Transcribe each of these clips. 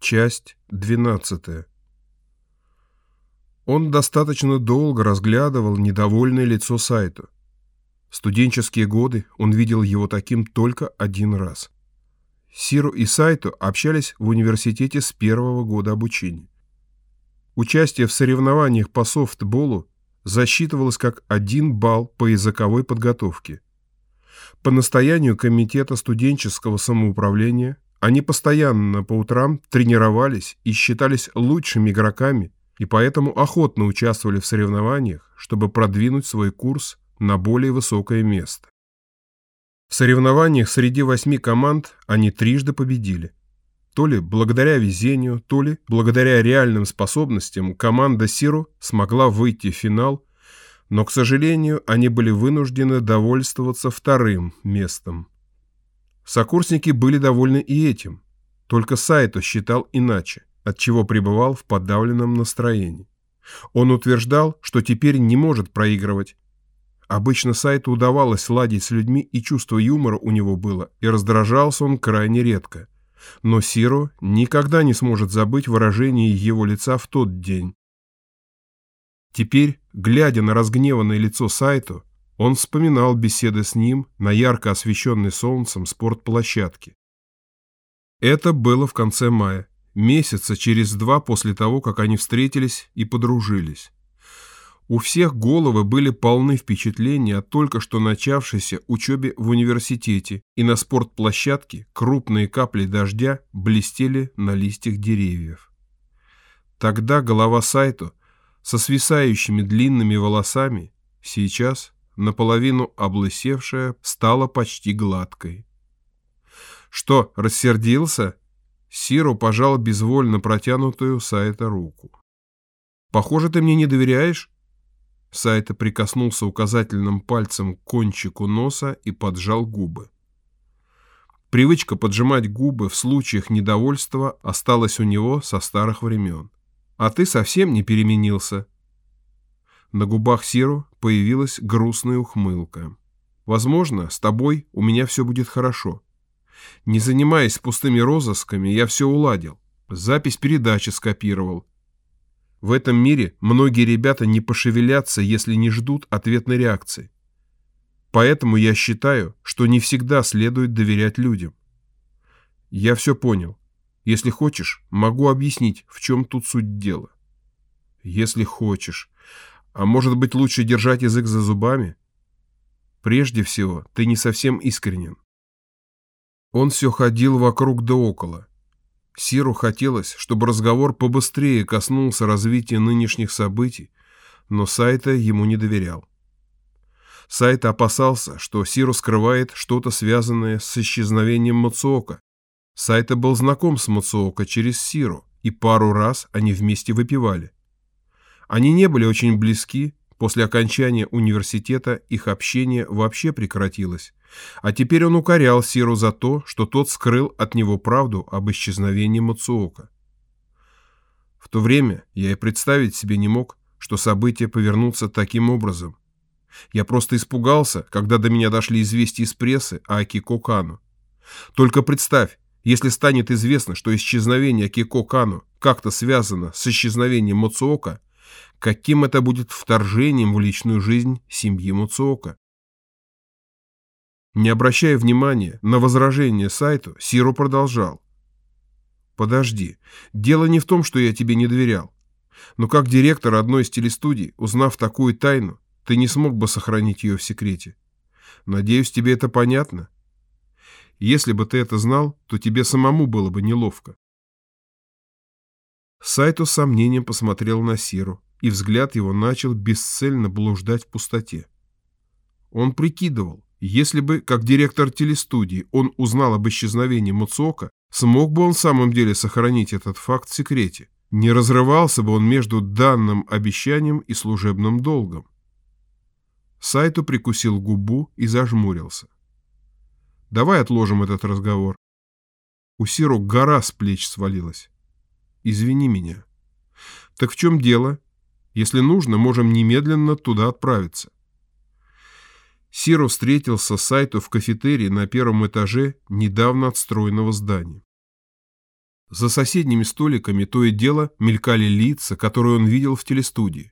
Часть 12. Он достаточно долго разглядывал недовольное лицо Сайту. В студенческие годы он видел его таким только один раз. Сиру и Сайту общались в университете с первого года обучения. Участие в соревнованиях по софтболу засчитывалось как один балл по языковой подготовке. По настоянию Комитета студенческого самоуправления они постоянно по утрам тренировались и считались лучшими игроками, и поэтому охотно участвовали в соревнованиях, чтобы продвинуть свой курс на более высокое место. В соревнованиях среди восьми команд они трижды победили. То ли благодаря везению, то ли благодаря реальным способностям команда Сиру смогла выйти в финал, но, к сожалению, они были вынуждены довольствоваться вторым местом. Сокурсники были довольны и этим. Только Сайто считал иначе, отчего пребывал в подавленном настроении. Он утверждал, что теперь не может проигрывать. Обычно Сайту удавалось ладить с людьми, и чувство юмора у него было, и раздражался он крайне редко. Но Сиро никогда не сможет забыть выражение его лица в тот день. Теперь, глядя на разгневанное лицо Сайту, он вспоминал беседы с ним на ярко освещенной солнцем спортплощадке. Это было в конце мая, месяца через два после того, как они встретились и подружились. У всех головы были полны впечатления о только что начавшейся учебе в университете, и на спортплощадке крупные капли дождя блестели на листьях деревьев. Тогда голова Сайто со свисающими длинными волосами сейчас наполовину облысевшая, стала почти гладкой. «Что, рассердился?» Сиру пожал безвольно протянутую Сайта руку. «Похоже, ты мне не доверяешь?» Сайта прикоснулся указательным пальцем к кончику носа и поджал губы. Привычка поджимать губы в случаях недовольства осталась у него со старых времен. «А ты совсем не переменился», на губах Сиру появилась грустная ухмылка. «Возможно, с тобой у меня все будет хорошо. Не занимаясь пустыми розысками, я все уладил. Запись передачи скопировал. В этом мире многие ребята не пошевелятся, если не ждут ответной реакции. Поэтому я считаю, что не всегда следует доверять людям. Я все понял. Если хочешь, могу объяснить, в чем тут суть дела. Если хочешь. А может быть, лучше держать язык за зубами? Прежде всего, ты не совсем искренен. Он все ходил вокруг да около. Сиру хотелось, чтобы разговор побыстрее коснулся развития нынешних событий, но Сайта ему не доверял. Сайта опасался, что Сиру скрывает что-то связанное с исчезновением Мацуока. Сайта был знаком с Мацуока через Сиру, и пару раз они вместе выпивали. Они не были очень близки, после окончания университета их общение вообще прекратилось. А теперь он укорял Сиру за то, что тот скрыл от него правду об исчезновении Мацуока. В то время я и представить себе не мог, что события повернутся таким образом. Я просто испугался, когда до меня дошли известия из прессы о Акико Кану. Только представь, если станет известно, что исчезновение Акико Кану как-то связано с исчезновением Мацуока, каким это будет вторжением в личную жизнь семьи Муцуока. Не обращая внимания на возражение сайту, Сиру продолжал. «Подожди, дело не в том, что я тебе не доверял. Но как директор одной из телестудий, узнав такую тайну, ты не смог бы сохранить ее в секрете. Надеюсь, тебе это понятно? Если бы ты это знал, то тебе самому было бы неловко». Сайту с сомнением посмотрел на Сиру, и взгляд его начал бесцельно блуждать в пустоте. Он прикидывал, если бы, как директор телестудии, он узнал об исчезновении Муцока, смог бы он в самом деле сохранить этот факт в секрете? Не разрывался бы он между данным обещанием и служебным долгом? Сайту прикусил губу и зажмурился. «Давай отложим этот разговор». У Сиру гора с плеч свалилась. «Извини меня». «Так в чем дело?» Если нужно, можем немедленно туда отправиться. Сиро встретился с Сайту в кафетерии на первом этаже недавно отстроенного здания. За соседними столиками то и дело мелькали лица, которые он видел в телестудии.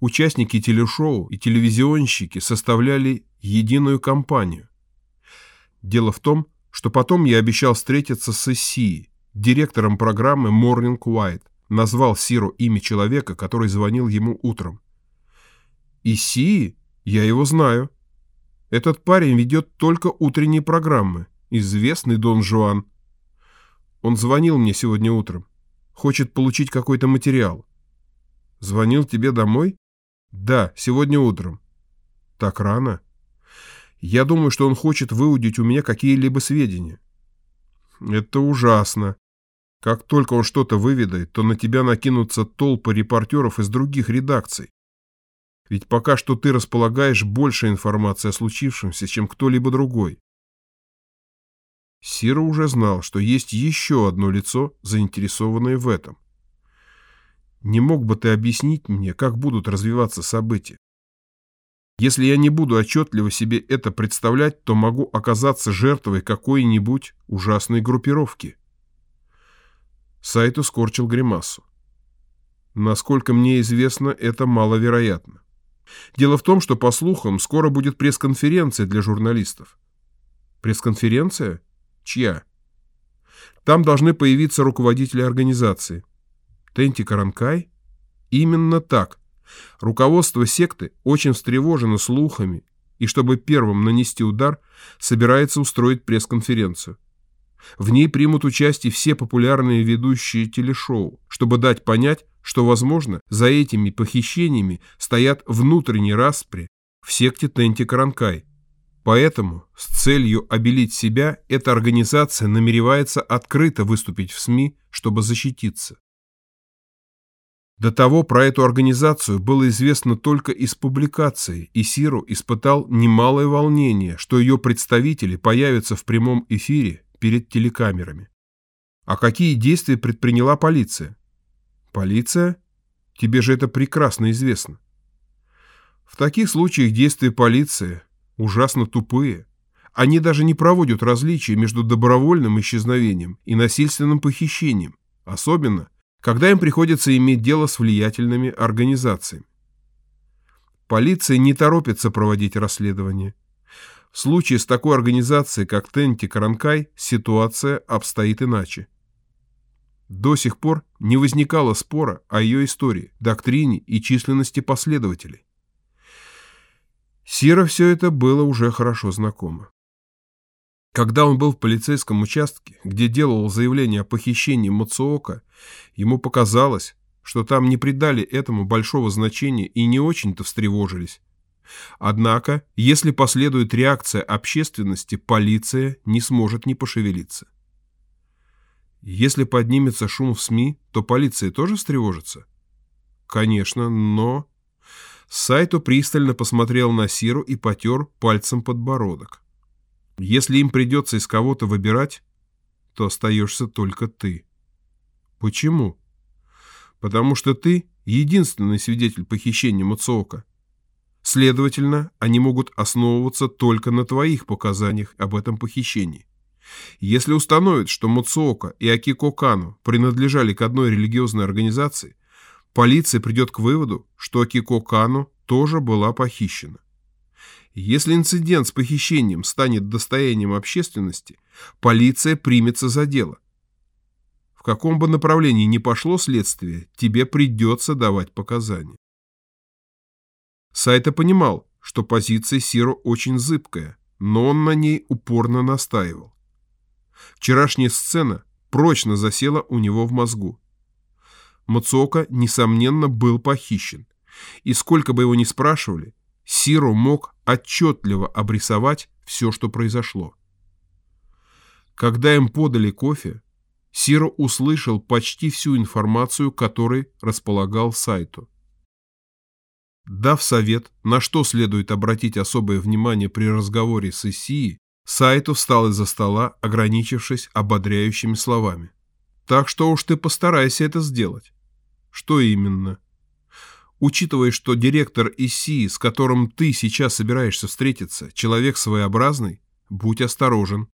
Участники телешоу и телевизионщики составляли единую компанию. Дело в том, что потом я обещал встретиться с Исией, директором программы Morning White, назвал Сиру имя человека, который звонил ему утром. Исии? Я его знаю. Этот парень ведет только утренние программы. Известный Дон Жуан. Он звонил мне сегодня утром. Хочет получить какой-то материал. Звонил тебе домой? Да, сегодня утром. Так рано? Я думаю, что он хочет выудить у меня какие-либо сведения. Это ужасно. Как только он что-то выведает, то на тебя накинутся толпы репортеров из других редакций. Ведь пока что ты располагаешь больше информации о случившемся, чем кто-либо другой. Сира уже знал, что есть еще одно лицо, заинтересованное в этом. Не мог бы ты объяснить мне, как будут развиваться события? Если я не буду отчетливо себе это представлять, то могу оказаться жертвой какой-нибудь ужасной группировки. Сайту скорчил гримасу. Насколько мне известно, это маловероятно. Дело в том, что, по слухам, скоро будет пресс-конференция для журналистов. Пресс-конференция? Чья? Там должны появиться руководители организации. Тенти Каранкай? Именно так. Руководство секты очень встревожено слухами, и чтобы первым нанести удар, собирается устроить пресс-конференцию. В ней примут участие все популярные ведущие телешоу, чтобы дать понять, что, возможно, за этими похищениями стоят внутренние распри в секте Тенти Каранкай – Поэтому с целью обелить себя эта организация намеревается открыто выступить в СМИ, чтобы защититься. До того про эту организацию было известно только из публикаций, и Сиру испытал немалое волнение, что ее представители появятся в прямом эфире перед телекамерами. А какие действия предприняла полиция? Полиция? Тебе же это прекрасно известно. В таких случаях действия полиции ужасно тупые. Они даже не проводят различия между добровольным исчезновением и насильственным похищением, особенно, когда им приходится иметь дело с влиятельными организациями. Полиция не торопится проводить расследование. В случае с такой организацией, как Тенти Каранкай, ситуация обстоит иначе. До сих пор не возникало спора о ее истории, доктрине и численности последователей. Сира все это было уже хорошо знакомо. Когда он был в полицейском участке, где делал заявление о похищении Мацуока, ему показалось, что там не придали этому большого значения и не очень-то встревожились. Однако, если последует реакция общественности, полиция не сможет не пошевелиться. Если поднимется шум в СМИ, то полиция тоже встревожится? Конечно, но... Сайто пристально посмотрел на Сиру и потер пальцем подбородок. «Если им придется из кого-то выбирать, то остаешься только ты». «Почему?» «Потому что ты единственный свидетель похищения Муцуока. Следовательно, они могут основываться только на твоих показаниях об этом похищении. Если установят, что Муцуока и Акико Кану принадлежали к одной религиозной организации, полиция придет к выводу, что Акико Кану тоже была похищена. Если инцидент с похищением станет достоянием общественности, полиция примется за дело. В каком бы направлении ни пошло следствие, тебе придется давать показания. Сайта понимал, что позиция Сиро очень зыбкая, но он на ней упорно настаивал. Вчерашняя сцена прочно засела у него в мозгу. Мацуока, несомненно, был похищен. И сколько бы его ни спрашивали, Сиро мог отчетливо обрисовать все, что произошло. Когда им подали кофе, Сиро услышал почти всю информацию, которой располагал сайту. Дав совет, на что следует обратить особое внимание при разговоре с Исией, Сайто встал из-за стола, ограничившись ободряющими словами. «Так что уж ты постарайся это сделать». «Что именно?» Учитывая, что директор ИСИ, с которым ты сейчас собираешься встретиться, человек своеобразный, будь осторожен.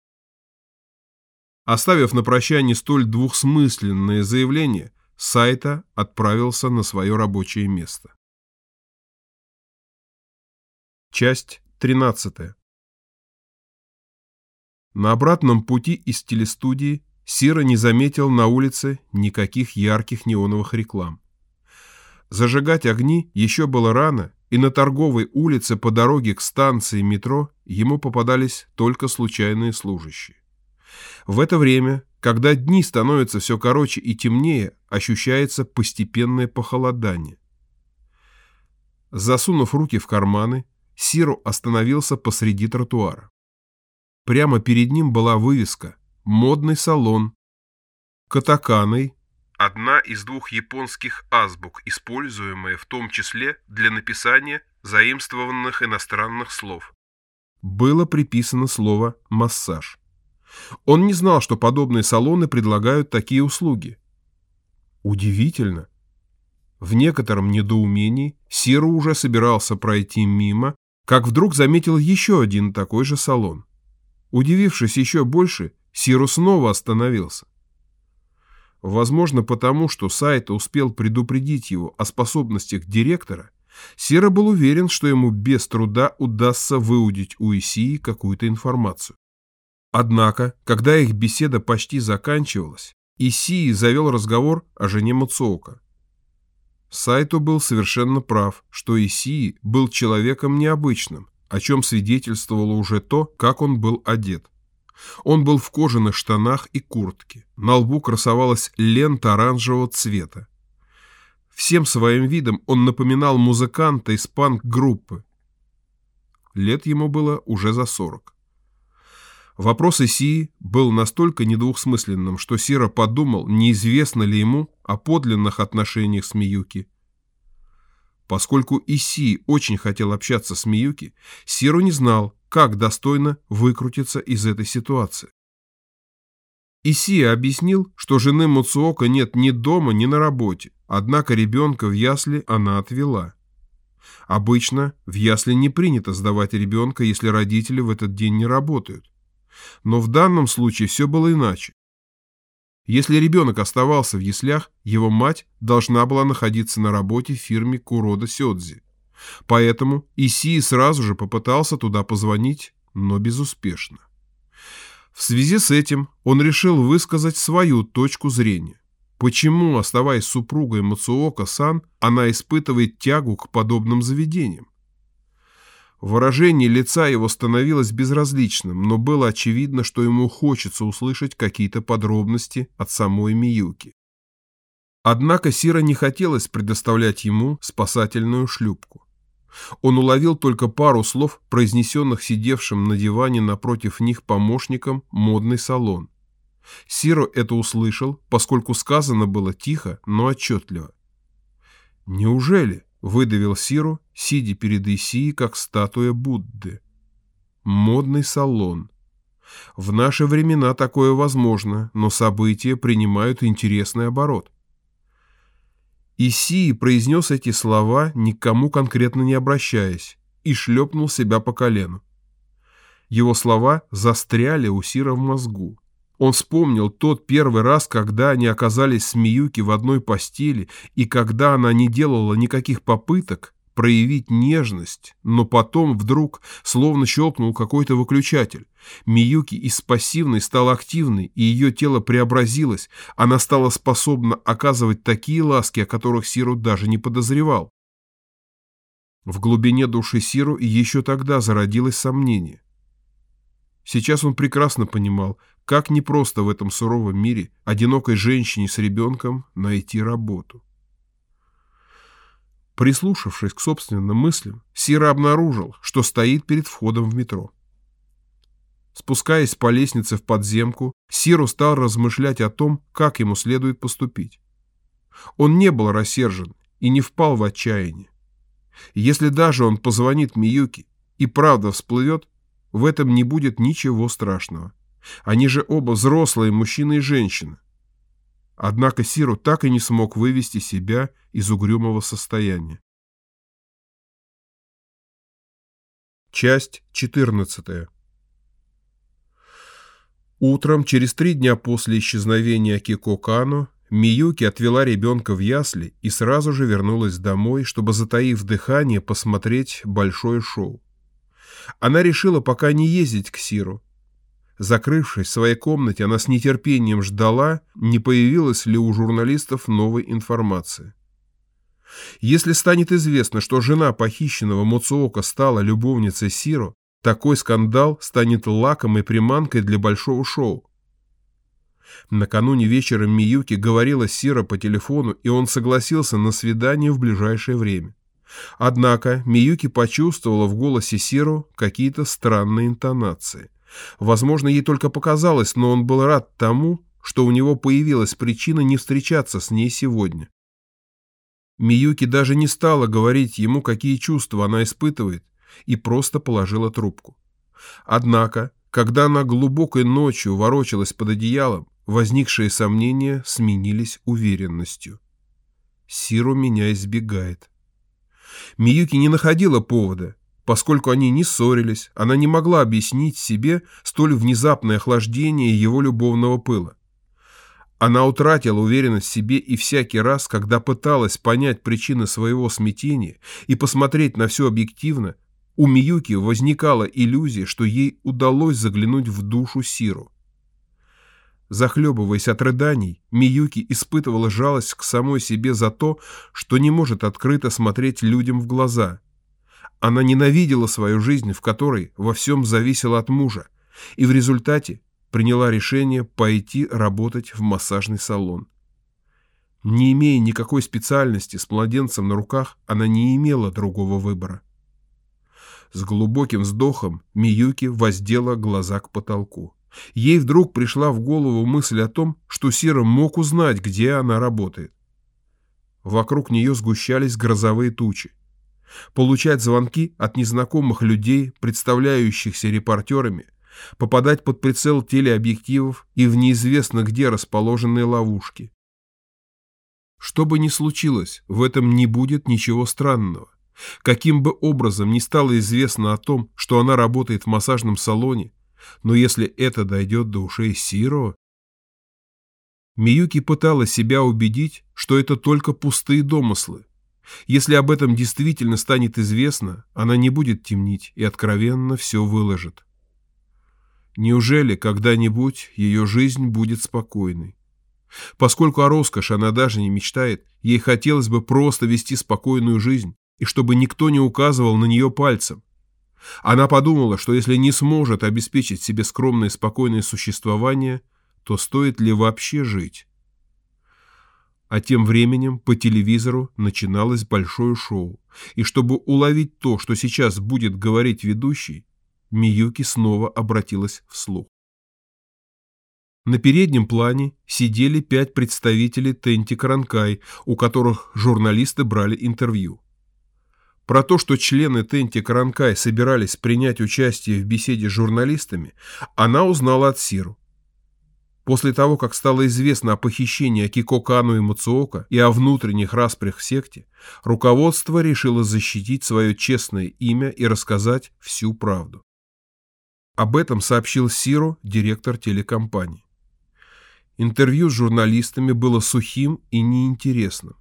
Оставив на прощание столь двухсмысленное заявление, Сайта отправился на свое рабочее место. Часть 13. На обратном пути из телестудии Сира не заметил на улице никаких ярких неоновых реклам. Зажигать огни еще было рано, и на торговой улице по дороге к станции метро ему попадались только случайные служащие. В это время, когда дни становятся все короче и темнее, ощущается постепенное похолодание. Засунув руки в карманы, Сиру остановился посреди тротуара. Прямо перед ним была вывеска «Модный салон». Катаканой одна из двух японских азбук, используемая в том числе для написания заимствованных иностранных слов. Было приписано слово «массаж». Он не знал, что подобные салоны предлагают такие услуги. Удивительно. В некотором недоумении Сиру уже собирался пройти мимо, как вдруг заметил еще один такой же салон. Удивившись еще больше, Сиру снова остановился. Возможно, потому что Сайта успел предупредить его о способностях директора, Сера был уверен, что ему без труда удастся выудить у Исии какую-то информацию. Однако, когда их беседа почти заканчивалась, Исии завел разговор о жене Муцуока. Сайто был совершенно прав, что Исии был человеком необычным, о чем свидетельствовало уже то, как он был одет. Он был в кожаных штанах и куртке. На лбу красовалась лента оранжевого цвета. Всем своим видом он напоминал музыканта из панк-группы. Лет ему было уже за сорок. Вопрос Исии был настолько недвусмысленным, что Сира подумал, неизвестно ли ему о подлинных отношениях с Миюки. Поскольку Исии очень хотел общаться с Миюки, Сиру не знал, как достойно выкрутиться из этой ситуации. Исия объяснил, что жены Муцуока нет ни дома, ни на работе, однако ребенка в ясли она отвела. Обычно в ясли не принято сдавать ребенка, если родители в этот день не работают. Но в данном случае все было иначе. Если ребенок оставался в яслях, его мать должна была находиться на работе в фирме Курода Сёдзи. Поэтому Исии сразу же попытался туда позвонить, но безуспешно. В связи с этим он решил высказать свою точку зрения. Почему, оставаясь супругой Мацуока-сан, она испытывает тягу к подобным заведениям? Выражение лица его становилось безразличным, но было очевидно, что ему хочется услышать какие-то подробности от самой Миюки. Однако Сира не хотелось предоставлять ему спасательную шлюпку. Он уловил только пару слов, произнесенных сидевшим на диване напротив них помощником модный салон. Сиро это услышал, поскольку сказано было тихо, но отчетливо. «Неужели?» — выдавил Сиру, сидя перед Исией, как статуя Будды. «Модный салон». В наши времена такое возможно, но события принимают интересный оборот. Исии произнес эти слова, никому конкретно не обращаясь, и шлепнул себя по колену. Его слова застряли у Сира в мозгу. Он вспомнил тот первый раз, когда они оказались с Миюки в одной постели, и когда она не делала никаких попыток проявить нежность, но потом вдруг словно щелкнул какой-то выключатель. Миюки из пассивной стала активной, и ее тело преобразилось, она стала способна оказывать такие ласки, о которых Сиру даже не подозревал. В глубине души Сиру еще тогда зародилось сомнение. Сейчас он прекрасно понимал, как непросто в этом суровом мире одинокой женщине с ребенком найти работу. Прислушавшись к собственным мыслям, Сира обнаружил, что стоит перед входом в метро. Спускаясь по лестнице в подземку, Сиру стал размышлять о том, как ему следует поступить. Он не был рассержен и не впал в отчаяние. Если даже он позвонит Миюки и правда всплывет, в этом не будет ничего страшного. Они же оба взрослые мужчина и женщина. Однако Сиру так и не смог вывести себя из угрюмого состояния. Часть 14. Утром, через три дня после исчезновения Кико Кано, Миюки отвела ребенка в ясли и сразу же вернулась домой, чтобы, затаив дыхание, посмотреть большое шоу. Она решила пока не ездить к Сиру. Закрывшись в своей комнате, она с нетерпением ждала, не появилась ли у журналистов новой информации. Если станет известно, что жена похищенного Моцуока стала любовницей Сиро, такой скандал станет лакомой приманкой для большого шоу. Накануне вечером Миюки говорила с Сиро по телефону, и он согласился на свидание в ближайшее время. Однако Миюки почувствовала в голосе Сиру какие-то странные интонации. Возможно, ей только показалось, но он был рад тому, что у него появилась причина не встречаться с ней сегодня. Миюки даже не стала говорить ему, какие чувства она испытывает, и просто положила трубку. Однако, когда она глубокой ночью ворочалась под одеялом, возникшие сомнения сменились уверенностью. Сиру меня избегает. Миюки не находила повода. Поскольку они не ссорились, она не могла объяснить себе столь внезапное охлаждение его любовного пыла. Она утратила уверенность в себе и всякий раз, когда пыталась понять причины своего смятения и посмотреть на все объективно, у Миюки возникала иллюзия, что ей удалось заглянуть в душу Сиру. Захлебываясь от рыданий, Миюки испытывала жалость к самой себе за то, что не может открыто смотреть людям в глаза. Она ненавидела свою жизнь, в которой во всем зависело от мужа, и в результате приняла решение пойти работать в массажный салон. Не имея никакой специальности с младенцем на руках, она не имела другого выбора. С глубоким вздохом Миюки воздела глаза к потолку. Ей вдруг пришла в голову мысль о том, что Сира мог узнать, где она работает. Вокруг нее сгущались грозовые тучи. Получать звонки от незнакомых людей, представляющихся репортерами, попадать под прицел телеобъективов и в неизвестно где расположенные ловушки. Что бы ни случилось, в этом не будет ничего странного. Каким бы образом ни стало известно о том, что она работает в массажном салоне, но если это дойдет до ушей Сиро... Миюки пыталась себя убедить, что это только пустые домыслы. Если об этом действительно станет известно, она не будет темнить и откровенно все выложит. Неужели когда-нибудь ее жизнь будет спокойной? Поскольку о роскоши она даже не мечтает, ей хотелось бы просто вести спокойную жизнь, и чтобы никто не указывал на нее пальцем. Она подумала, что если не сможет обеспечить себе скромное и спокойное существование, то стоит ли вообще жить? А тем временем по телевизору начиналось большое шоу, и чтобы уловить то, что сейчас будет говорить ведущий, Миюки снова обратилась вслух. На переднем плане сидели пять представителей Тенти Каранкай, у которых журналисты брали интервью. Про то, что члены Тенти Каранкай собирались принять участие в беседе с журналистами, она узнала от Сиру. После того, как стало известно о похищении Акико Кану и Мацуока и о внутренних распрях в секте, руководство решило защитить свое честное имя и рассказать всю правду. Об этом сообщил Сиро, директор телекомпании. Интервью с журналистами было сухим и неинтересным.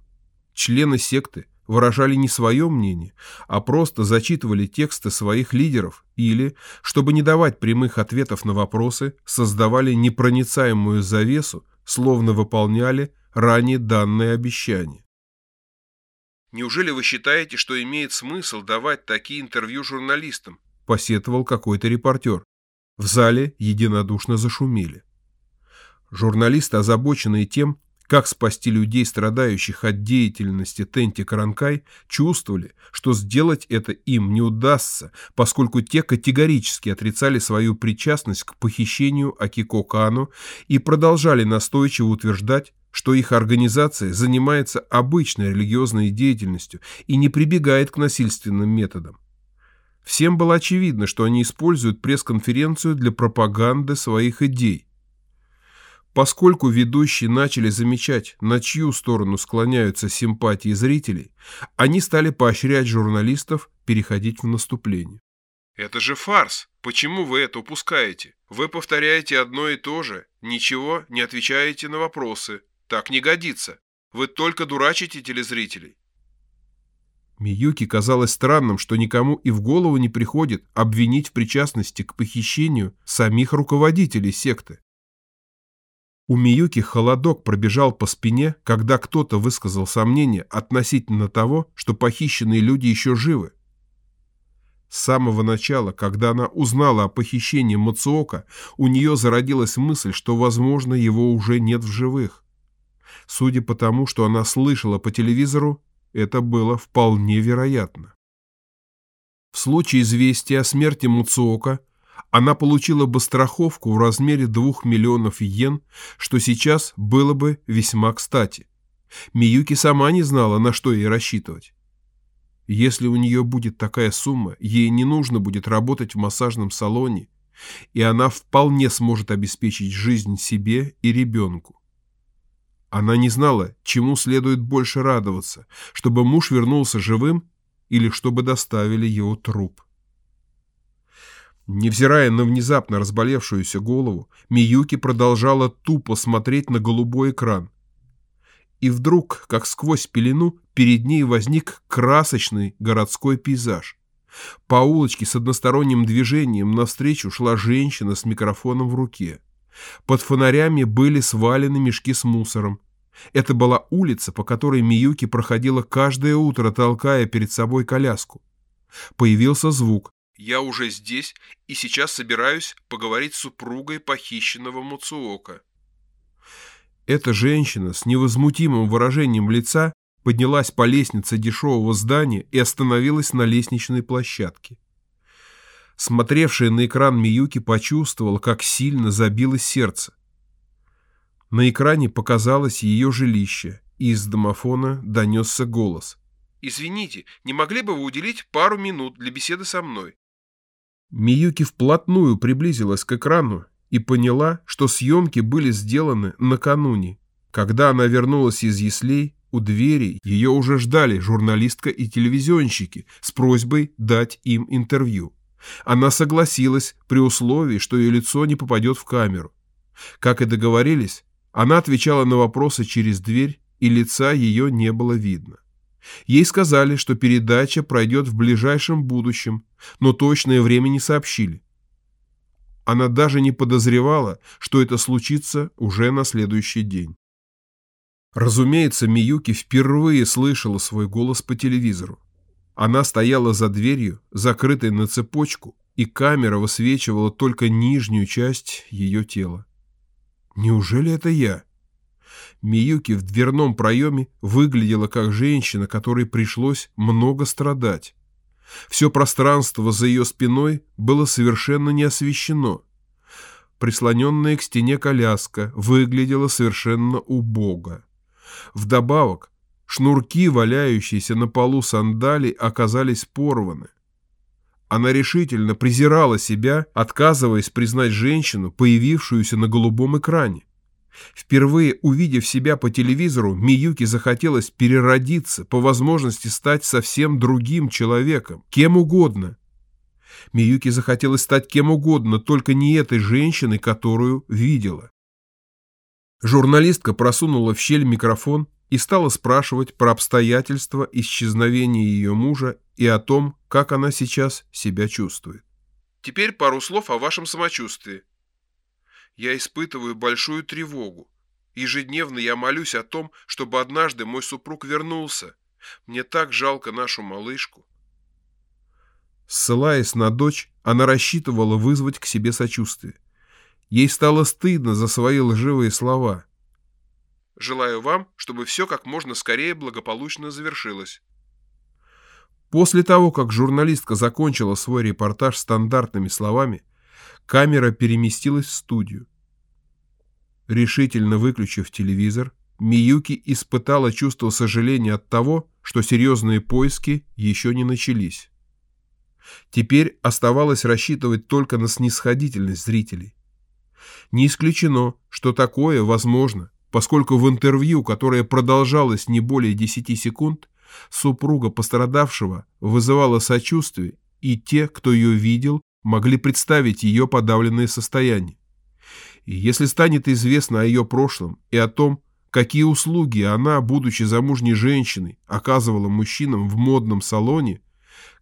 Члены секты выражали не свое мнение, а просто зачитывали тексты своих лидеров или, чтобы не давать прямых ответов на вопросы, создавали непроницаемую завесу, словно выполняли ранее данное обещание. «Неужели вы считаете, что имеет смысл давать такие интервью журналистам?» – посетовал какой-то репортер. В зале единодушно зашумели. Журналисты, озабоченные тем, как спасти людей, страдающих от деятельности Тенти Каранкай, чувствовали, что сделать это им не удастся, поскольку те категорически отрицали свою причастность к похищению Акико Кану и продолжали настойчиво утверждать, что их организация занимается обычной религиозной деятельностью и не прибегает к насильственным методам. Всем было очевидно, что они используют пресс-конференцию для пропаганды своих идей, Поскольку ведущие начали замечать, на чью сторону склоняются симпатии зрителей, они стали поощрять журналистов переходить в наступление. Это же фарс. Почему вы это упускаете? Вы повторяете одно и то же, ничего не отвечаете на вопросы. Так не годится. Вы только дурачите телезрителей. Миюки казалось странным, что никому и в голову не приходит обвинить в причастности к похищению самих руководителей секты. У Миюки холодок пробежал по спине, когда кто-то высказал сомнение относительно того, что похищенные люди еще живы. С самого начала, когда она узнала о похищении Мацуока, у нее зародилась мысль, что, возможно, его уже нет в живых. Судя по тому, что она слышала по телевизору, это было вполне вероятно. В случае известия о смерти Муцуока она получила бы страховку в размере 2 миллионов йен, что сейчас было бы весьма кстати. Миюки сама не знала, на что ей рассчитывать. Если у нее будет такая сумма, ей не нужно будет работать в массажном салоне, и она вполне сможет обеспечить жизнь себе и ребенку. Она не знала, чему следует больше радоваться, чтобы муж вернулся живым или чтобы доставили его труп. Невзирая на внезапно разболевшуюся голову, Миюки продолжала тупо смотреть на голубой экран, и вдруг, как сквозь пелену, перед ней возник красочный городской пейзаж. По улочке с односторонним движением навстречу шла женщина с микрофоном в руке. Под фонарями были свалены мешки с мусором. Это была улица, по которой Миюки проходила каждое утро, толкая перед собой коляску. Появился звук. «Я уже здесь и сейчас собираюсь поговорить с супругой похищенного Муцуока». Эта женщина с невозмутимым выражением лица поднялась по лестнице дешевого здания и остановилась на лестничной площадке. Смотревшая на экран Миюки почувствовала, как сильно забилось сердце. На экране показалось ее жилище, и из домофона донесся голос. «Извините, не могли бы вы уделить пару минут для беседы со мной?» Миюки вплотную приблизилась к экрану и поняла, что съемки были сделаны накануне. Когда она вернулась из яслей, у двери ее уже ждали журналистка и телевизионщики с просьбой дать им интервью. Она согласилась при условии, что ее лицо не попадет в камеру. Как и договорились, она отвечала на вопросы через дверь, и лица ее не было видно. Ей сказали, что передача пройдет в ближайшем будущем, но точное время не сообщили. Она даже не подозревала, что это случится уже на следующий день. Разумеется, Миюки впервые слышала свой голос по телевизору. Она стояла за дверью, закрытой на цепочку, и камера высвечивала только нижнюю часть ее тела. Неужели это я? Миюки в дверном проеме выглядела как женщина, которой пришлось много страдать. Все пространство за ее спиной было совершенно не освещено. Прислоненная к стене коляска выглядела совершенно убого. Вдобавок, шнурки, валяющиеся на полу сандалий, оказались порваны. Она решительно презирала себя, отказываясь признать женщину, появившуюся на голубом экране. Впервые увидев себя по телевизору, Миюки захотелось переродиться, по возможности стать совсем другим человеком, кем угодно. Миюки захотелось стать кем угодно, только не этой женщиной, которую видела. Журналистка просунула в щель микрофон и стала спрашивать про обстоятельства исчезновения ее мужа и о том, как она сейчас себя чувствует. «Теперь пару слов о вашем самочувствии», я испытываю большую тревогу. Ежедневно я молюсь о том, чтобы однажды мой супруг вернулся. Мне так жалко нашу малышку. Ссылаясь на дочь, она рассчитывала вызвать к себе сочувствие. Ей стало стыдно за свои лживые слова. «Желаю вам, чтобы все как можно скорее благополучно завершилось». После того, как журналистка закончила свой репортаж стандартными словами, Камера переместилась в студию. Решительно выключив телевизор, Миюки испытала чувство сожаления от того, что серьезные поиски еще не начались. Теперь оставалось рассчитывать только на снисходительность зрителей. Не исключено, что такое возможно, поскольку в интервью, которое продолжалось не более 10 секунд, супруга пострадавшего вызывала сочувствие и те, кто ее видел, могли представить ее подавленное состояние. И если станет известно о ее прошлом и о том, какие услуги она, будучи замужней женщиной, оказывала мужчинам в модном салоне,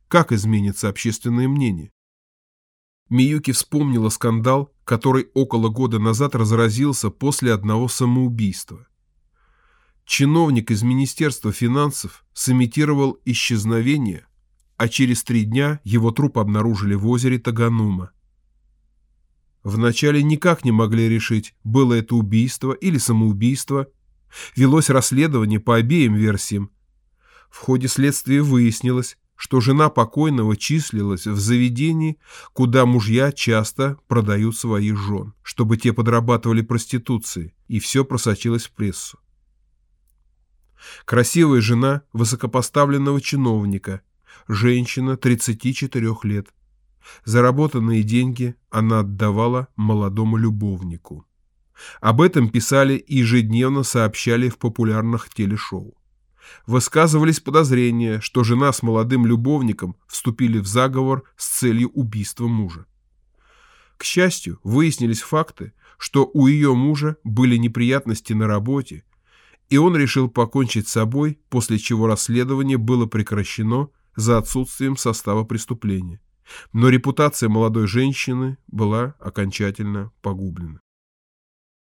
как изменится общественное мнение? Миюки вспомнила скандал, который около года назад разразился после одного самоубийства. Чиновник из Министерства финансов сымитировал исчезновение, а через три дня его труп обнаружили в озере Таганума. Вначале никак не могли решить, было это убийство или самоубийство. Велось расследование по обеим версиям. В ходе следствия выяснилось, что жена покойного числилась в заведении, куда мужья часто продают своих жен, чтобы те подрабатывали проституцией, и все просочилось в прессу. Красивая жена высокопоставленного чиновника, женщина 34 лет. Заработанные деньги она отдавала молодому любовнику. Об этом писали и ежедневно сообщали в популярных телешоу. Высказывались подозрения, что жена с молодым любовником вступили в заговор с целью убийства мужа. К счастью, выяснились факты, что у ее мужа были неприятности на работе, и он решил покончить с собой, после чего расследование было прекращено за отсутствием состава преступления. Но репутация молодой женщины была окончательно погублена.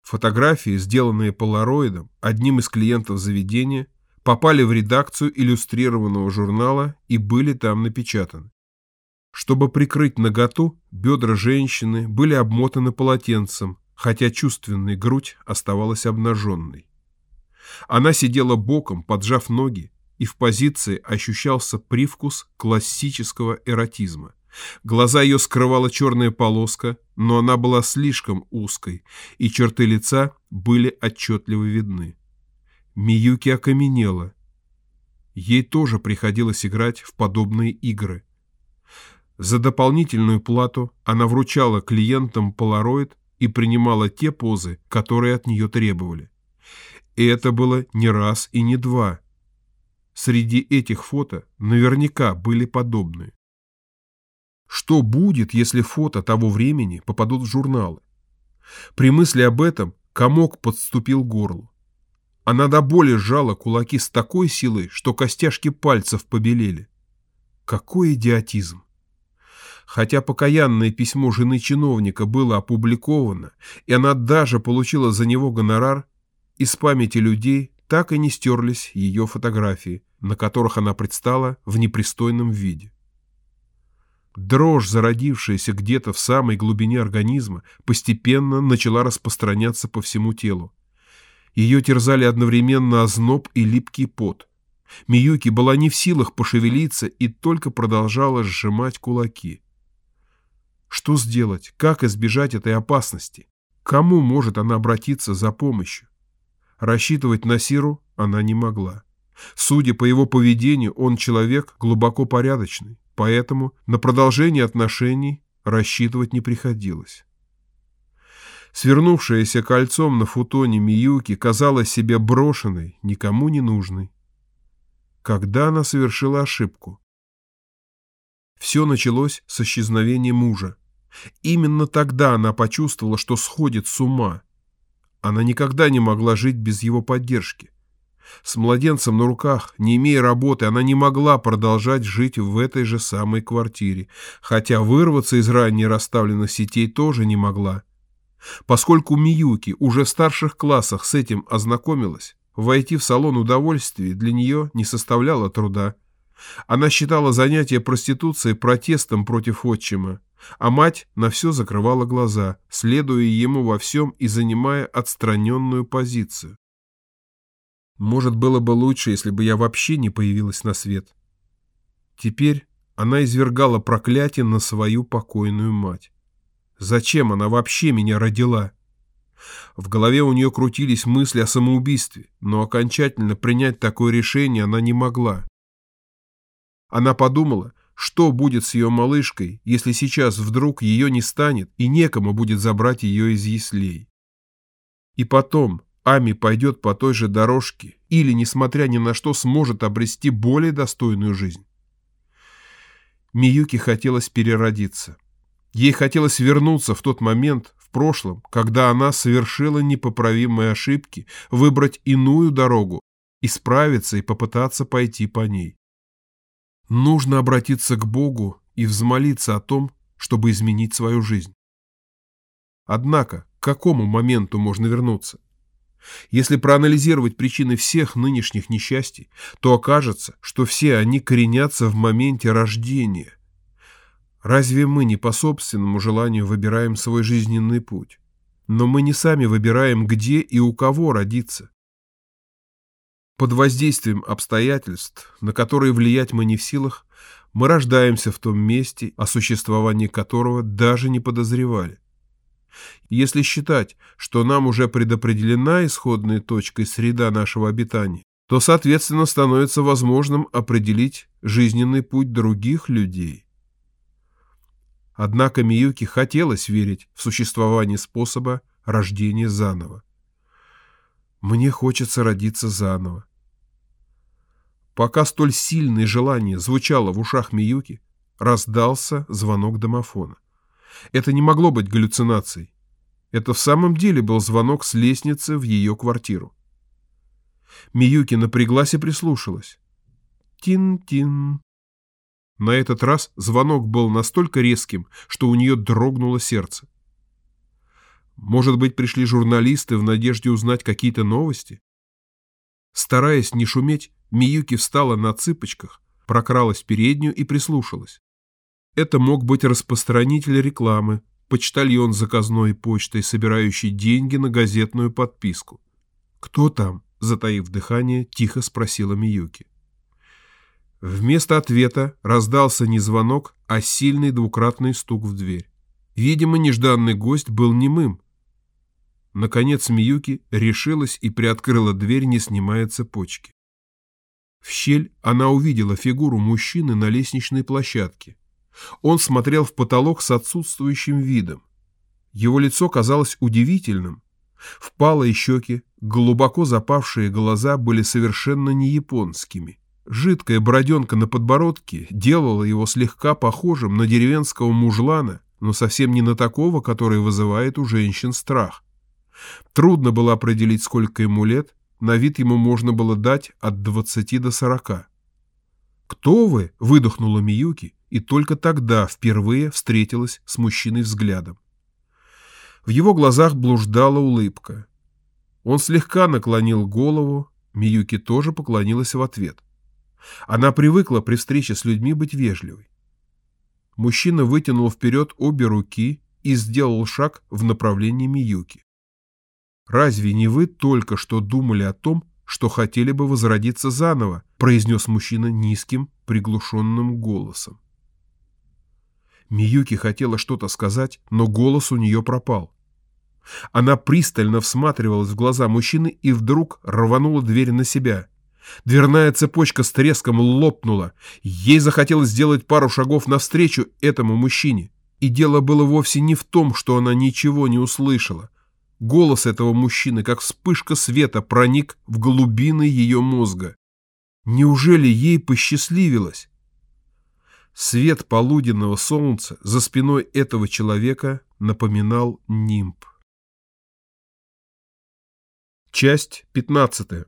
Фотографии, сделанные полароидом, одним из клиентов заведения, попали в редакцию иллюстрированного журнала и были там напечатаны. Чтобы прикрыть наготу, бедра женщины были обмотаны полотенцем, хотя чувственная грудь оставалась обнаженной. Она сидела боком, поджав ноги, и в позиции ощущался привкус классического эротизма. Глаза ее скрывала черная полоска, но она была слишком узкой, и черты лица были отчетливо видны. Миюки окаменела. Ей тоже приходилось играть в подобные игры. За дополнительную плату она вручала клиентам полароид и принимала те позы, которые от нее требовали. И это было не раз и не два. Среди этих фото наверняка были подобные. Что будет, если фото того времени попадут в журналы? При мысли об этом комок подступил к горлу. Она до боли сжала кулаки с такой силой, что костяшки пальцев побелели. Какой идиотизм! Хотя покаянное письмо жены чиновника было опубликовано, и она даже получила за него гонорар, из памяти людей так и не стерлись ее фотографии, на которых она предстала в непристойном виде. Дрожь, зародившаяся где-то в самой глубине организма, постепенно начала распространяться по всему телу. Ее терзали одновременно озноб и липкий пот. Миюки была не в силах пошевелиться и только продолжала сжимать кулаки. Что сделать? Как избежать этой опасности? Кому может она обратиться за помощью? Рассчитывать на Сиру она не могла. Судя по его поведению, он человек глубоко порядочный, поэтому на продолжение отношений рассчитывать не приходилось. Свернувшееся кольцом на футоне Миюки казалось себе брошенной, никому не нужной. Когда она совершила ошибку? Все началось с исчезновения мужа. Именно тогда она почувствовала, что сходит с ума. Она никогда не могла жить без его поддержки. С младенцем на руках, не имея работы, она не могла продолжать жить в этой же самой квартире, хотя вырваться из ранее расставленных сетей тоже не могла. Поскольку Миюки уже в старших классах с этим ознакомилась, войти в салон удовольствий для нее не составляло труда. Она считала занятие проституцией протестом против отчима, а мать на все закрывала глаза, следуя ему во всем и занимая отстраненную позицию. Может, было бы лучше, если бы я вообще не появилась на свет. Теперь она извергала проклятие на свою покойную мать. Зачем она вообще меня родила? В голове у нее крутились мысли о самоубийстве, но окончательно принять такое решение она не могла. Она подумала, что будет с ее малышкой, если сейчас вдруг ее не станет и некому будет забрать ее из яслей. И потом, Ами пойдет по той же дорожке или, несмотря ни на что, сможет обрести более достойную жизнь. Миюки хотелось переродиться. Ей хотелось вернуться в тот момент, в прошлом, когда она совершила непоправимые ошибки, выбрать иную дорогу, исправиться и попытаться пойти по ней. Нужно обратиться к Богу и взмолиться о том, чтобы изменить свою жизнь. Однако, к какому моменту можно вернуться? Если проанализировать причины всех нынешних несчастий, то окажется, что все они коренятся в моменте рождения. Разве мы не по собственному желанию выбираем свой жизненный путь? Но мы не сами выбираем, где и у кого родиться. Под воздействием обстоятельств, на которые влиять мы не в силах, мы рождаемся в том месте, о существовании которого даже не подозревали. Если считать, что нам уже предопределена исходной точкой среда нашего обитания, то, соответственно, становится возможным определить жизненный путь других людей. Однако Миюки хотелось верить в существование способа рождения заново. Мне хочется родиться заново. Пока столь сильное желание звучало в ушах Миюки, раздался звонок домофона. Это не могло быть галлюцинацией. Это в самом деле был звонок с лестницы в ее квартиру. Миюки напряглась и прислушалась. Тин-тин. На этот раз звонок был настолько резким, что у нее дрогнуло сердце. Может быть, пришли журналисты в надежде узнать какие-то новости? Стараясь не шуметь, Миюки встала на цыпочках, прокралась в переднюю и прислушалась. Это мог быть распространитель рекламы, почтальон заказной почтой, собирающий деньги на газетную подписку. «Кто там?» – затаив дыхание, тихо спросила Миюки. Вместо ответа раздался не звонок, а сильный двукратный стук в дверь. Видимо, нежданный гость был немым. Наконец Миюки решилась и приоткрыла дверь, не снимая цепочки. В щель она увидела фигуру мужчины на лестничной площадке. Он смотрел в потолок с отсутствующим видом. Его лицо казалось удивительным. Впалые щеки, глубоко запавшие глаза были совершенно не японскими. Жидкая броденка на подбородке делала его слегка похожим на деревенского мужлана, но совсем не на такого, который вызывает у женщин страх. Трудно было определить, сколько ему лет, на вид ему можно было дать от 20 до 40. «Кто вы?» – выдохнула Миюки, и только тогда впервые встретилась с мужчиной взглядом. В его глазах блуждала улыбка. Он слегка наклонил голову, Миюки тоже поклонилась в ответ. Она привыкла при встрече с людьми быть вежливой. Мужчина вытянул вперед обе руки и сделал шаг в направлении Миюки. «Разве не вы только что думали о том, что хотели бы возродиться заново?» произнес мужчина низким, приглушенным голосом. Миюки хотела что-то сказать, но голос у нее пропал. Она пристально всматривалась в глаза мужчины и вдруг рванула дверь на себя. Дверная цепочка с треском лопнула. Ей захотелось сделать пару шагов навстречу этому мужчине. И дело было вовсе не в том, что она ничего не услышала. Голос этого мужчины, как вспышка света, проник в глубины ее мозга. Неужели ей посчастливилось? Свет полуденного солнца за спиной этого человека напоминал нимб. Часть 15.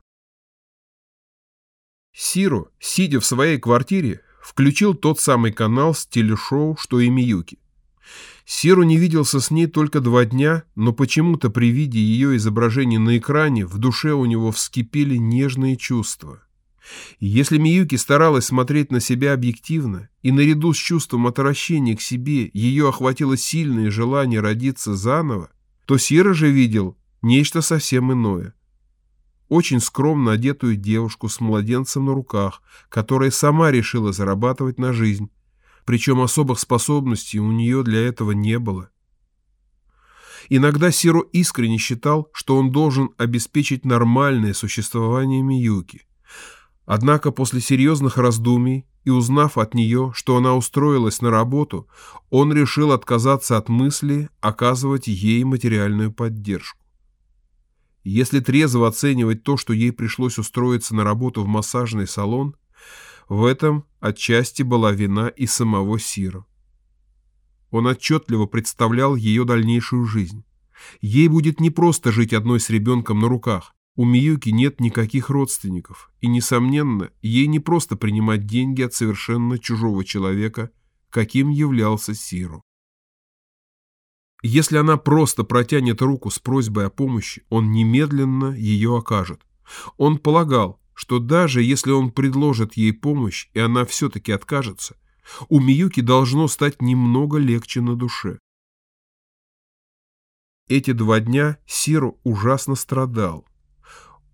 Сиро, сидя в своей квартире, включил тот самый канал с телешоу, что и Миюки. Сиру не виделся с ней только два дня, но почему-то при виде ее изображения на экране в душе у него вскипели нежные чувства. И если Миюки старалась смотреть на себя объективно, и наряду с чувством отвращения к себе ее охватило сильное желание родиться заново, то Сира же видел нечто совсем иное. Очень скромно одетую девушку с младенцем на руках, которая сама решила зарабатывать на жизнь, причем особых способностей у нее для этого не было. Иногда Сиро искренне считал, что он должен обеспечить нормальное существование Миюки – Однако после серьезных раздумий и узнав от нее, что она устроилась на работу, он решил отказаться от мысли оказывать ей материальную поддержку. Если трезво оценивать то, что ей пришлось устроиться на работу в массажный салон, В этом отчасти была вина и самого Сира. Он отчетливо представлял ее дальнейшую жизнь. Ей будет не просто жить одной с ребенком на руках. У Миюки нет никаких родственников, и, несомненно, ей не просто принимать деньги от совершенно чужого человека, каким являлся Сиру. Если она просто протянет руку с просьбой о помощи, он немедленно ее окажет. Он полагал, что даже если он предложит ей помощь, и она все-таки откажется, у Миюки должно стать немного легче на душе. Эти два дня Сиру ужасно страдал.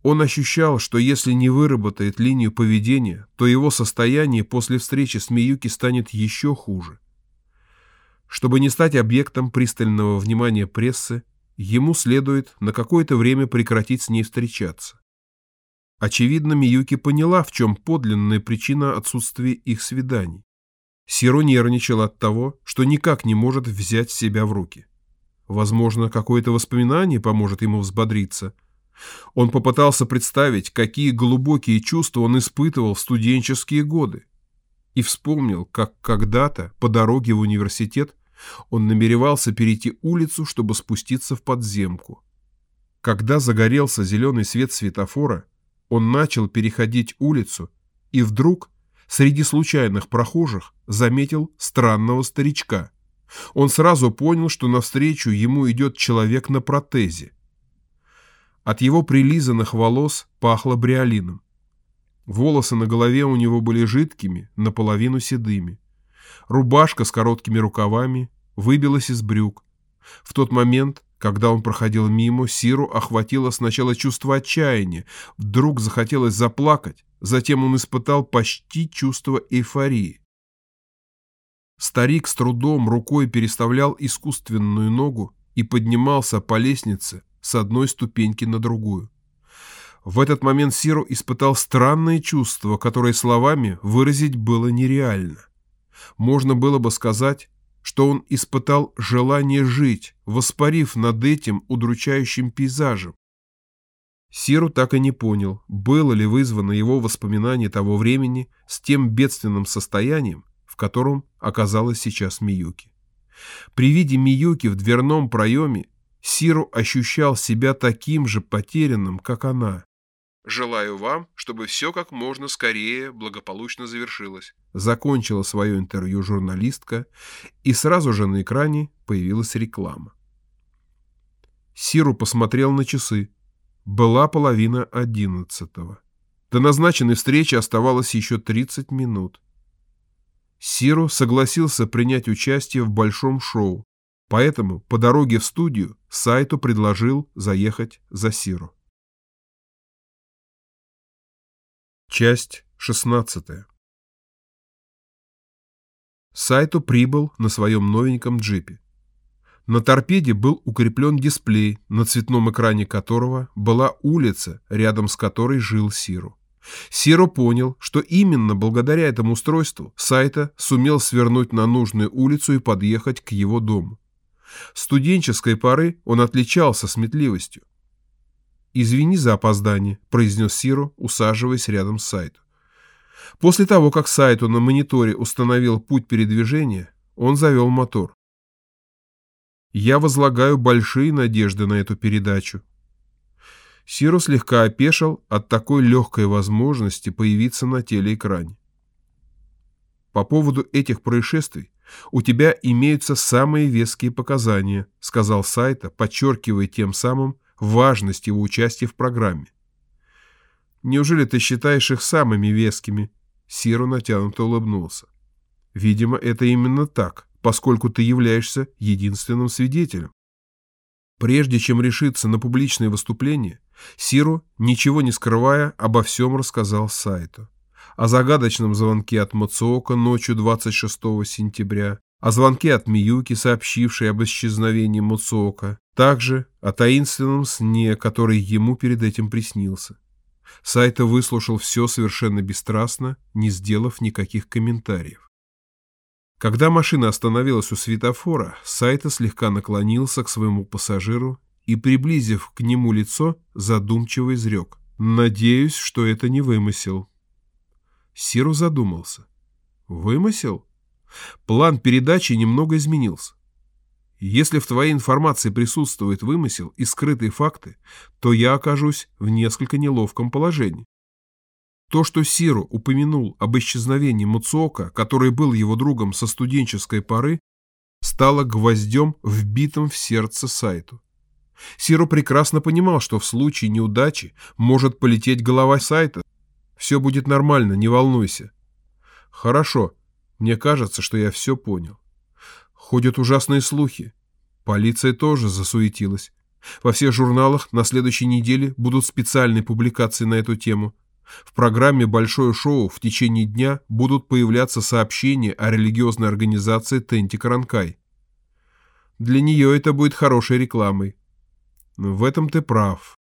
Он ощущал, что если не выработает линию поведения, то его состояние после встречи с Миюки станет еще хуже. Чтобы не стать объектом пристального внимания прессы, ему следует на какое-то время прекратить с ней встречаться. Очевидно, Миюки поняла, в чем подлинная причина отсутствия их свиданий. Сиро нервничал от того, что никак не может взять себя в руки. Возможно, какое-то воспоминание поможет ему взбодриться. Он попытался представить, какие глубокие чувства он испытывал в студенческие годы. И вспомнил, как когда-то по дороге в университет он намеревался перейти улицу, чтобы спуститься в подземку. Когда загорелся зеленый свет светофора, он начал переходить улицу и вдруг среди случайных прохожих заметил странного старичка. Он сразу понял, что навстречу ему идет человек на протезе. От его прилизанных волос пахло бриолином. Волосы на голове у него были жидкими, наполовину седыми. Рубашка с короткими рукавами выбилась из брюк. В тот момент, когда он проходил мимо, Сиру охватило сначала чувство отчаяния, вдруг захотелось заплакать, затем он испытал почти чувство эйфории. Старик с трудом рукой переставлял искусственную ногу и поднимался по лестнице с одной ступеньки на другую. В этот момент Сиру испытал странное чувство, которое словами выразить было нереально. Можно было бы сказать, что он испытал желание жить, воспарив над этим удручающим пейзажем. Сиру так и не понял, было ли вызвано его воспоминание того времени с тем бедственным состоянием, в котором оказалась сейчас Миюки. При виде Миюки в дверном проеме Сиру ощущал себя таким же потерянным, как она. Желаю вам, чтобы все как можно скорее благополучно завершилось. Закончила свое интервью журналистка, и сразу же на экране появилась реклама. Сиру посмотрел на часы. Была половина одиннадцатого. До назначенной встречи оставалось еще 30 минут. Сиру согласился принять участие в большом шоу, поэтому по дороге в студию Сайту предложил заехать за Сиру. Часть 16. Сайто прибыл на своем новеньком джипе. На торпеде был укреплен дисплей, на цветном экране которого была улица, рядом с которой жил Сиру. Сиро понял, что именно благодаря этому устройству Сайта сумел свернуть на нужную улицу и подъехать к его дому. Студенческой поры он отличался сметливостью. «Извини за опоздание», — произнес Сиро, усаживаясь рядом с Сайту. После того, как Сайту на мониторе установил путь передвижения, он завел мотор. «Я возлагаю большие надежды на эту передачу». Сиро слегка опешил от такой легкой возможности появиться на телеэкране. «По поводу этих происшествий у тебя имеются самые веские показания», сказал Сайта, подчеркивая тем самым, важность его участия в программе. «Неужели ты считаешь их самыми вескими?» Сиру натянуто улыбнулся. «Видимо, это именно так, поскольку ты являешься единственным свидетелем». Прежде чем решиться на публичное выступление, Сиру, ничего не скрывая, обо всем рассказал Сайту. О загадочном звонке от Мацуока ночью 26 сентября, о звонке от Миюки, сообщившей об исчезновении Муцуока, также о таинственном сне, который ему перед этим приснился. Сайта выслушал все совершенно бесстрастно, не сделав никаких комментариев. Когда машина остановилась у светофора, Сайта слегка наклонился к своему пассажиру и, приблизив к нему лицо, задумчиво изрек. «Надеюсь, что это не вымысел». Сиру задумался. Вымысел? План передачи немного изменился. Если в твоей информации присутствует вымысел и скрытые факты, то я окажусь в несколько неловком положении. То, что Сиру упомянул об исчезновении Муцуока, который был его другом со студенческой поры, стало гвоздем, вбитым в сердце сайту. Сиру прекрасно понимал, что в случае неудачи может полететь голова сайта. Все будет нормально, не волнуйся. Хорошо, мне кажется, что я все понял. Ходят ужасные слухи. Полиция тоже засуетилась. Во всех журналах на следующей неделе будут специальные публикации на эту тему. В программе «Большое шоу» в течение дня будут появляться сообщения о религиозной организации Тенти Каранкай. Для нее это будет хорошей рекламой. В этом ты прав.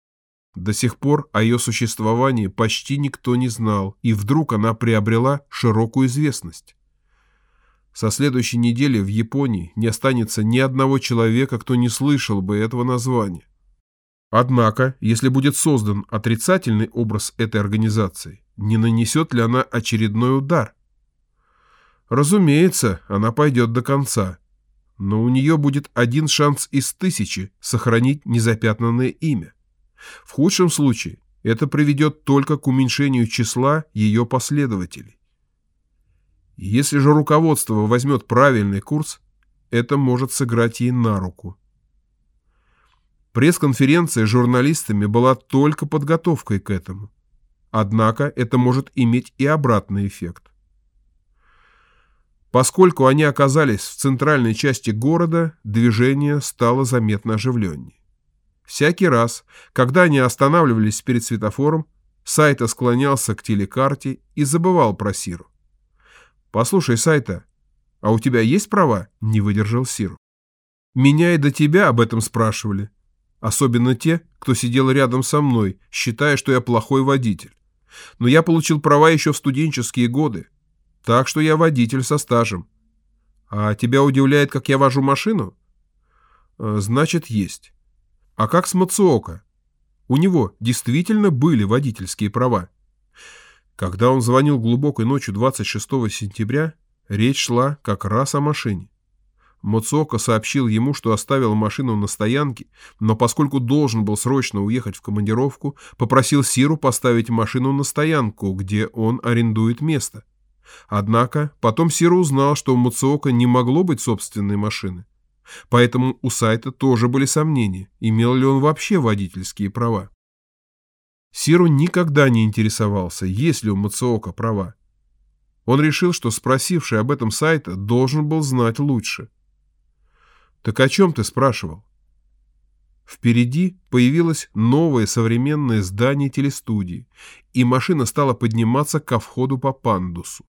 До сих пор о ее существовании почти никто не знал, и вдруг она приобрела широкую известность. Со следующей недели в Японии не останется ни одного человека, кто не слышал бы этого названия. Однако, если будет создан отрицательный образ этой организации, не нанесет ли она очередной удар? Разумеется, она пойдет до конца. Но у нее будет один шанс из тысячи сохранить незапятнанное имя. В худшем случае это приведет только к уменьшению числа ее последователей. Если же руководство возьмет правильный курс, это может сыграть ей на руку. Пресс-конференция с журналистами была только подготовкой к этому. Однако это может иметь и обратный эффект. Поскольку они оказались в центральной части города, движение стало заметно оживленнее. Всякий раз, когда они останавливались перед светофором, Сайта склонялся к телекарте и забывал про Сиру. «Послушай, Сайта, а у тебя есть права?» – не выдержал Сиру. «Меня и до тебя об этом спрашивали. Особенно те, кто сидел рядом со мной, считая, что я плохой водитель. Но я получил права еще в студенческие годы, так что я водитель со стажем. А тебя удивляет, как я вожу машину? Э, значит, есть. А как с Мацуока? У него действительно были водительские права. Когда он звонил глубокой ночью 26 сентября, речь шла как раз о машине. Моцока сообщил ему, что оставил машину на стоянке, но поскольку должен был срочно уехать в командировку, попросил Сиру поставить машину на стоянку, где он арендует место. Однако потом Сиру узнал, что у Моцока не могло быть собственной машины. Поэтому у сайта тоже были сомнения, имел ли он вообще водительские права. Сиру никогда не интересовался, есть ли у Мацуока права. Он решил, что спросивший об этом сайта должен был знать лучше. «Так о чем ты спрашивал?» Впереди появилось новое современное здание телестудии, и машина стала подниматься ко входу по пандусу.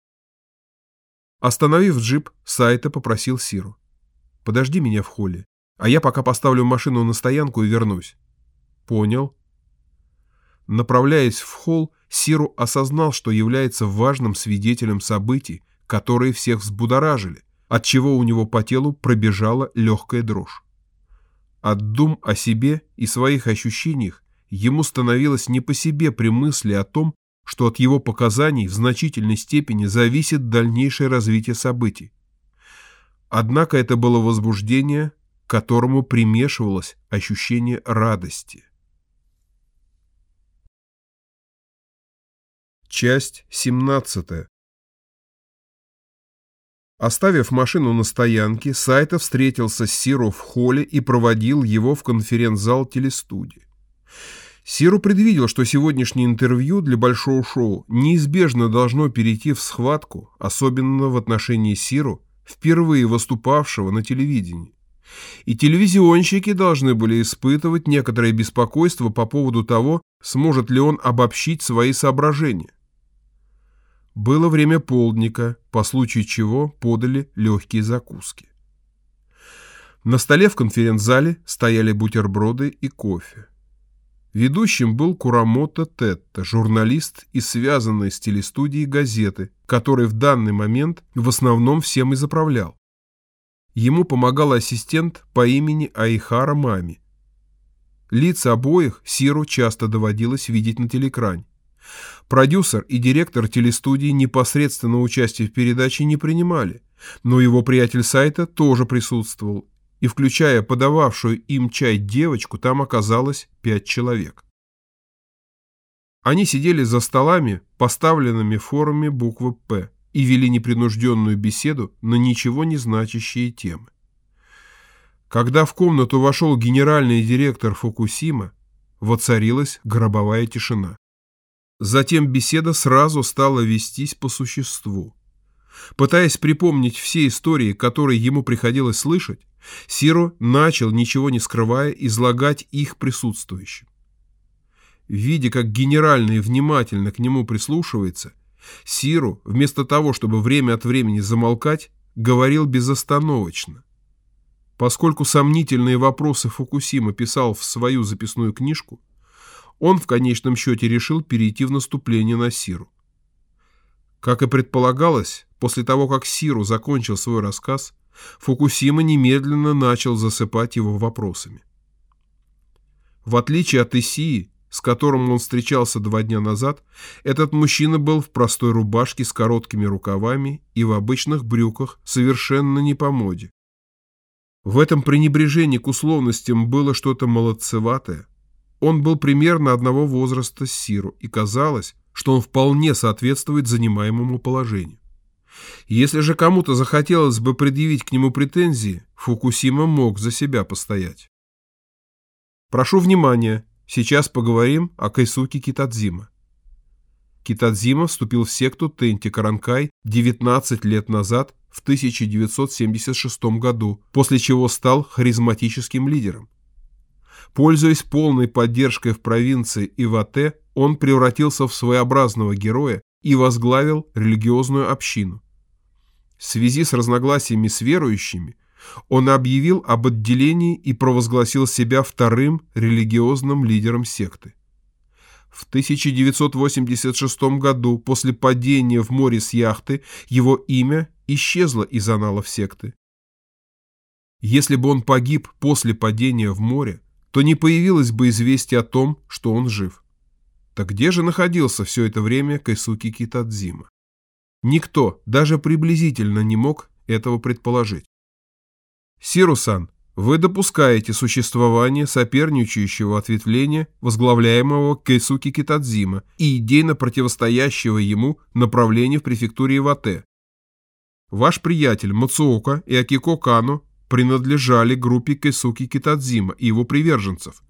Остановив джип, Сайта попросил Сиру. «Подожди меня в холле, а я пока поставлю машину на стоянку и вернусь». «Понял». Направляясь в холл, Сиру осознал, что является важным свидетелем событий, которые всех взбудоражили, отчего у него по телу пробежала легкая дрожь. От дум о себе и своих ощущениях ему становилось не по себе при мысли о том, что от его показаний в значительной степени зависит дальнейшее развитие событий. Однако это было возбуждение, к которому примешивалось ощущение радости. Часть 17 Оставив машину на стоянке, Сайта встретился с Сиро в холле и проводил его в конференц-зал телестудии. Сиру предвидел, что сегодняшнее интервью для большого шоу неизбежно должно перейти в схватку, особенно в отношении Сиру, впервые выступавшего на телевидении. И телевизионщики должны были испытывать некоторое беспокойство по поводу того, сможет ли он обобщить свои соображения. Было время полдника, по случаю чего подали легкие закуски. На столе в конференц-зале стояли бутерброды и кофе. Ведущим был Курамото Тетта, журналист и связанный с телестудией газеты, который в данный момент в основном всем и заправлял. Ему помогал ассистент по имени Айхара Мами. Лица обоих Сиру часто доводилось видеть на телекране. Продюсер и директор телестудии непосредственно участие в передаче не принимали, но его приятель сайта тоже присутствовал, и, включая подававшую им чай девочку, там оказалось пять человек. Они сидели за столами, поставленными форме буквы «П», и вели непринужденную беседу на ничего не значащие темы. Когда в комнату вошел генеральный директор Фукусима, воцарилась гробовая тишина. Затем беседа сразу стала вестись по существу. Пытаясь припомнить все истории, которые ему приходилось слышать, Сиро начал, ничего не скрывая, излагать их присутствующим. Видя, как генеральный внимательно к нему прислушивается, Сиру, вместо того, чтобы время от времени замолкать, говорил безостановочно. Поскольку сомнительные вопросы Фукусима писал в свою записную книжку, он в конечном счете решил перейти в наступление на Сиру. Как и предполагалось, после того, как Сиру закончил свой рассказ, Фукусима немедленно начал засыпать его вопросами. В отличие от Исии, с которым он встречался два дня назад, этот мужчина был в простой рубашке с короткими рукавами и в обычных брюках, совершенно не по моде. В этом пренебрежении к условностям было что-то молодцеватое. Он был примерно одного возраста с Сиру, и казалось, что он вполне соответствует занимаемому положению. Если же кому-то захотелось бы предъявить к нему претензии, Фукусима мог за себя постоять. Прошу внимания, Сейчас поговорим о Кайсуке Китадзима. Китадзима вступил в секту Тенти Каранкай 19 лет назад, в 1976 году, после чего стал харизматическим лидером. Пользуясь полной поддержкой в провинции Ивате, он превратился в своеобразного героя и возглавил религиозную общину. В связи с разногласиями с верующими, он объявил об отделении и провозгласил себя вторым религиозным лидером секты. В 1986 году, после падения в море с яхты, его имя исчезло из аналов секты. Если бы он погиб после падения в море, то не появилось бы известия о том, что он жив. Так где же находился все это время Кайсуки Китадзима? Никто даже приблизительно не мог этого предположить. Сирусан, вы допускаете существование соперничающего ответвления, возглавляемого Кейсуки Китадзима и идейно противостоящего ему направления в префектуре Ивате. Ваш приятель Мацуока и Акико Кано принадлежали группе Кейсуки Китадзима и его приверженцев.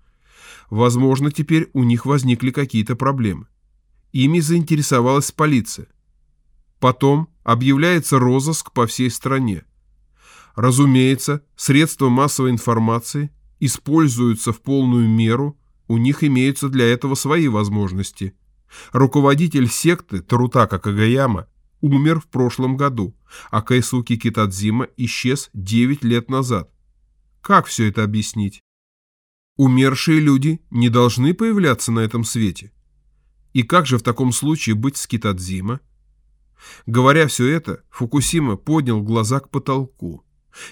Возможно, теперь у них возникли какие-то проблемы. Ими заинтересовалась полиция. Потом объявляется розыск по всей стране. Разумеется, средства массовой информации используются в полную меру, у них имеются для этого свои возможности. Руководитель секты Тарутака Кагаяма умер в прошлом году, а Кайсуки Китадзима исчез 9 лет назад. Как все это объяснить? Умершие люди не должны появляться на этом свете. И как же в таком случае быть с Китадзима? Говоря все это, Фукусима поднял глаза к потолку.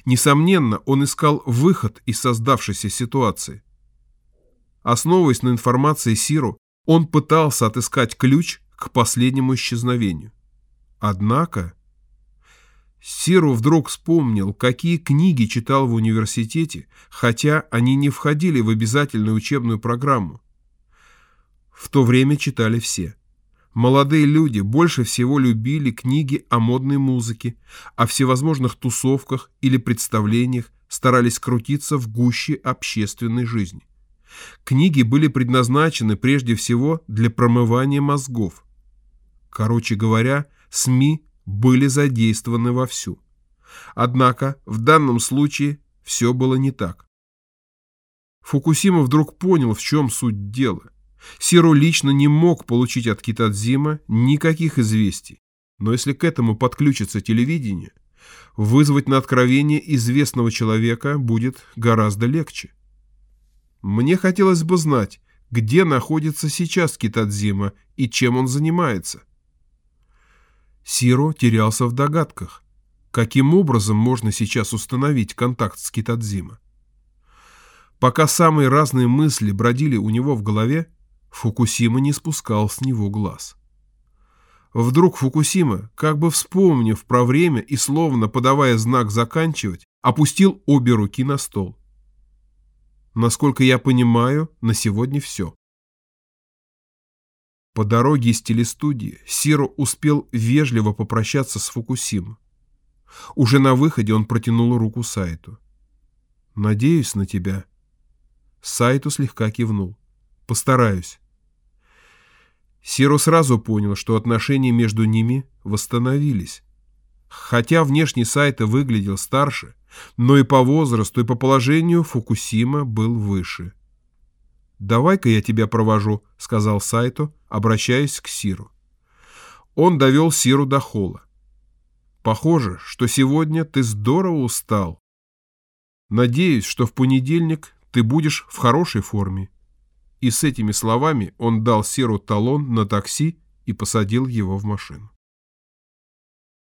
Несомненно, он искал выход из создавшейся ситуации. Основываясь на информации Сиру, он пытался отыскать ключ к последнему исчезновению. Однако... Сиру вдруг вспомнил, какие книги читал в университете, хотя они не входили в обязательную учебную программу. В то время читали все. Молодые люди больше всего любили книги о модной музыке, о всевозможных тусовках или представлениях, старались крутиться в гуще общественной жизни. Книги были предназначены прежде всего для промывания мозгов. Короче говоря, СМИ были задействованы вовсю. Однако в данном случае все было не так. Фукусима вдруг понял, в чем суть дела – Сиро лично не мог получить от Китадзима никаких известий, но если к этому подключится телевидение, вызвать на откровение известного человека будет гораздо легче. Мне хотелось бы знать, где находится сейчас Китадзима и чем он занимается. Сиро терялся в догадках. Каким образом можно сейчас установить контакт с Китадзима? Пока самые разные мысли бродили у него в голове, Фукусима не спускал с него глаз. Вдруг Фукусима, как бы вспомнив про время и словно подавая знак заканчивать, опустил обе руки на стол. Насколько я понимаю, на сегодня все. По дороге из телестудии Сиро успел вежливо попрощаться с Фукусима. Уже на выходе он протянул руку Сайту. «Надеюсь на тебя». Сайту слегка кивнул. «Постараюсь». Сиро сразу понял, что отношения между ними восстановились. Хотя внешний Сайта выглядел старше, но и по возрасту, и по положению Фукусима был выше. «Давай-ка я тебя провожу», — сказал Сайто, обращаясь к Сиру. Он довел Сиру до холла. «Похоже, что сегодня ты здорово устал. Надеюсь, что в понедельник ты будешь в хорошей форме». И с этими словами он дал Сиру талон на такси и посадил его в машину.